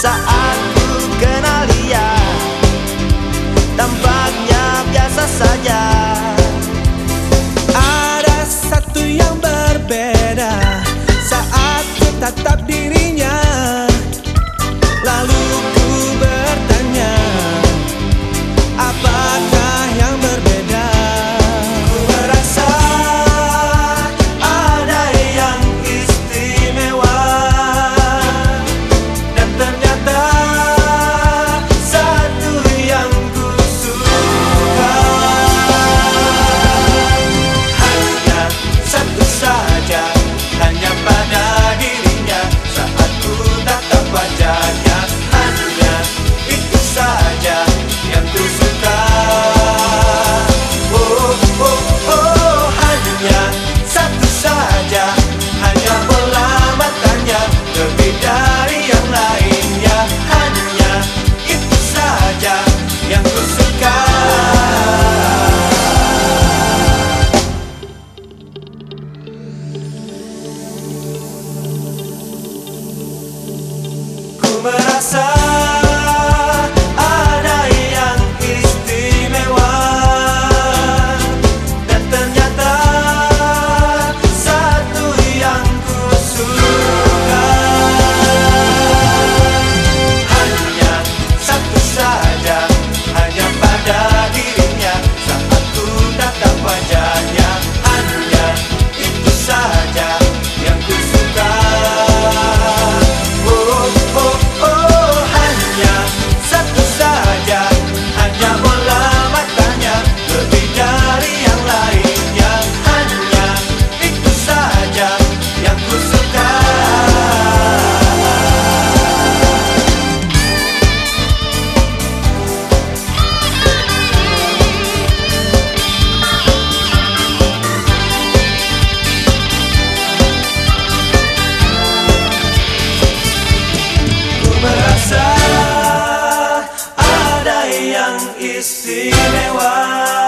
Saat ku kenal dia Tampaknya biasa saja. Ada satu yang berbeda. Saat ku tetap di uma nação. Se meu é ar.